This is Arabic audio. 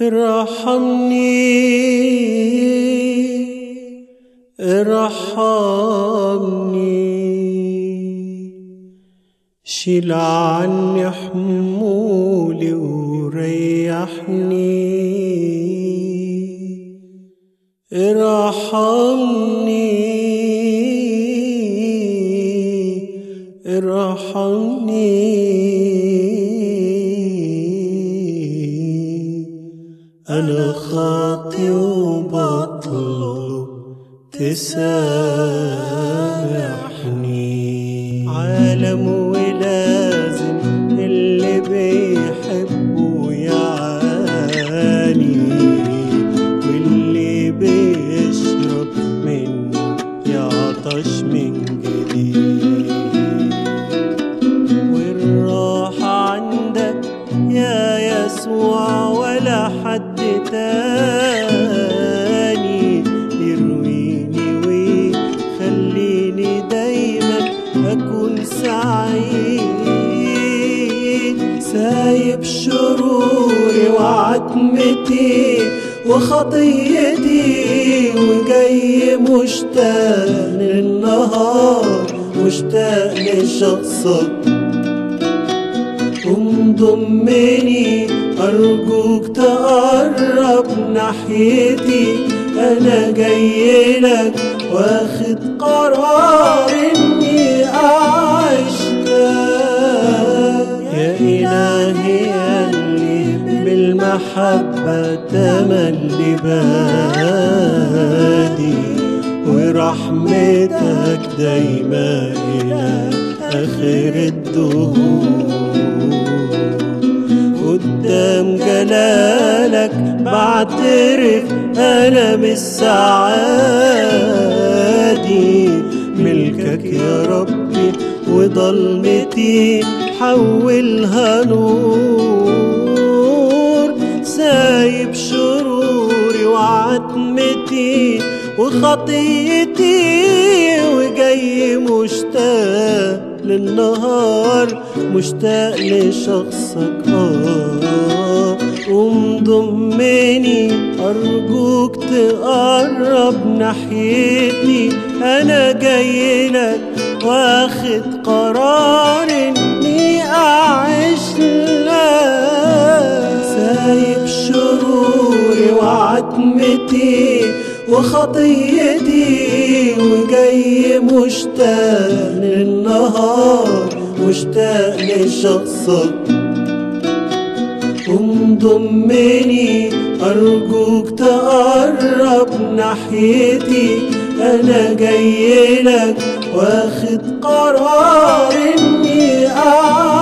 ارحمني. ارحمني. شيل عني حمولي وريحني. ارحمني. ارحمني. أنا خاطي وبطلب تسامحني. عالم ولازم اللي بيحبه يعاني. واللي بيشرب منه يعطش من جديد. تاني يرويني ويخليني دايما أكون سعيد. سايب شروري وعتمتي وخطيتي وجاي مشتاق للنهار مشتاق لشخصك. انضمني أرجوك تقرب ناحيتي أنا جاي لك واخد قرار إني أعيش لك يا إلهي اللي بالمحبة تملي بادي ورحمتك دايما إلى آخر الدهور. جلالك بعترف أنا بالسعادي ملكك يا ربي وضلمتي حولها نور. سايب شروري وعتمتي وخطيتي وجاي مشتاق للنهار مشتاق لشخصك. آه. ومضمني أرجوك تقرب ناحيتي. أنا جاي لك واخد قرار إني أعيش لك. سايب شروري وعتمتي وخطيتي وجاي مشتاق للنهار مشتاق لشخصك. ضمني أرجوك تقرب ناحيتي. أنا جاي لك واخد قرار إني أعرف